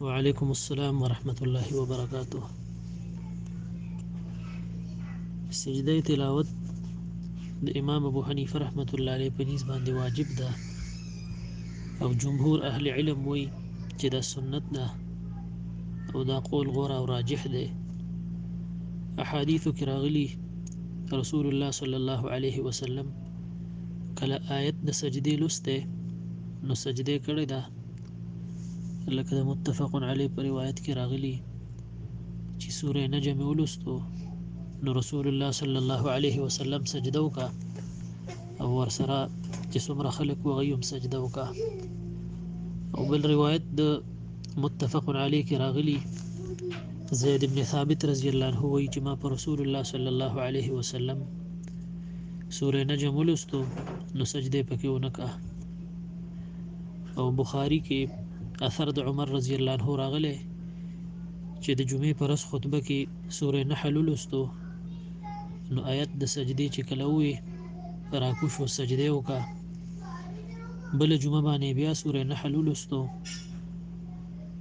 وعلیکم السلام ورحمت الله وبرکاته سجده تلاوت د امام ابو حنیفه رحمت الله علیه په نسبت باندې واجب ده او جمهور اهل علم وی چې دا سنت ده او دا قول غوره او راجح دی احادیث کې راغلي رسول الله صلی الله علیه وسلم کله آیت د سجدې لسته نو سجده کړې ده لکه د متفق علی په روایت کې راغلی چې سوره نجم ولستو نو رسول الله صلی الله علیه وسلم سجده وکا او ورسره چې څومره خلق وغيوم سجده وکا او بل روایت د متفق علی کې راغلی زید ابن ثابت رضی الله عنه وایي چې ما پر رسول الله صلی الله علیه وسلم سوره نجم ولستو نو سجده پکې ونکړه او بخاری کې اثر د عمر رضی الله عنه راغلی چې د جمعې پر ورځ خطبه کې سورې نحل ولستو نو آیت د سجدې چې کله وې راکوش او سجده وکا بل جمعه باندې بیا سورې نحل ولستو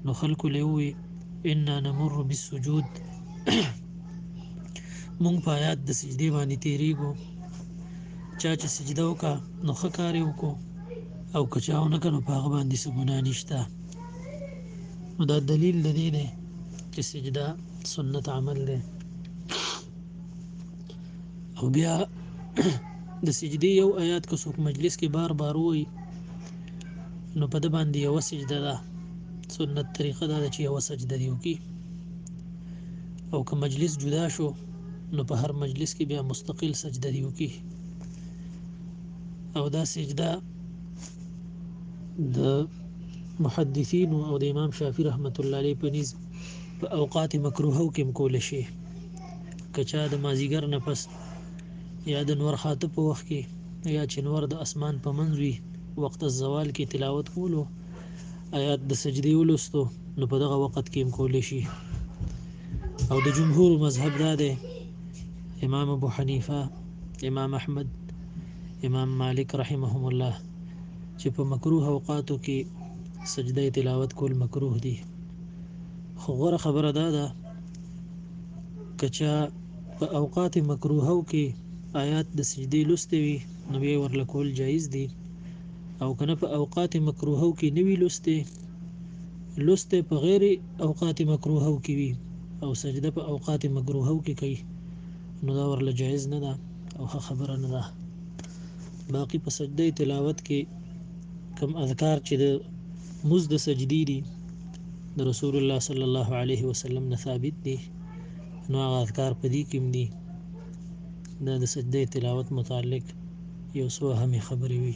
نو خلکو له وې ان نمر بالسجود مونږ په آیات د سجدي باندې تیریږو چا چې سجده وکا نو خکارې وکړو او که چا ونه کړ نو په هغه باندې څه ګناه نشته نو دا دلیل د دې دی چې سجده سنت عمل دی او بیا د سجدې یو آیات که څوک مجلس کې بار بار وایي نو په د باندې یو سجده ده سنت طریقه دا ده چې یو سجده دی وکي او که مجلس جدا شو نو په هر مجلس کې بیا مستقل سجده دی وکي او دا سجده د محدثین او د امام شافعی رحمت الله علیه په نس په اوقات مکروهو کې کول شي کچا د مازیګر نه پس یا د نور خاطه په وخت کې یا چې نور د اسمان په منځ وي وخت الزوال کې تلاوت کولو آیات د سجدي ولستو نو په دغه وخت کې هم کول شي او د جمهور مذهب دا دی امام ابو حنیفه امام احمد امام مالک رحمهم الله چې په مکروه اوقاتو کې سجده تلاوت کول مکروه دي خو غوره خبره دا ده کچا په اوقات مکروهو کې آیات د سجدي لوستي وي نو یې ورلکول جایز دي او کنه په اوقات مکروهو کې نوی لوستي لوستي په غیر اوقات مکروهو کې وي او سجده په اوقات مکروهو کې کوي نو دا ورله جایز نه ده او ښه خبره نه ده باقی په سجده تلاوت کې کم اذکار چې د مز د سجدي دي د رسول الله صلی الله علیه وسلم نه ثابت دي نو هغه اذکار په دې کې دي دا د سجده تلاوت متعلق یو څو اهمې خبرې وي